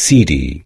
CD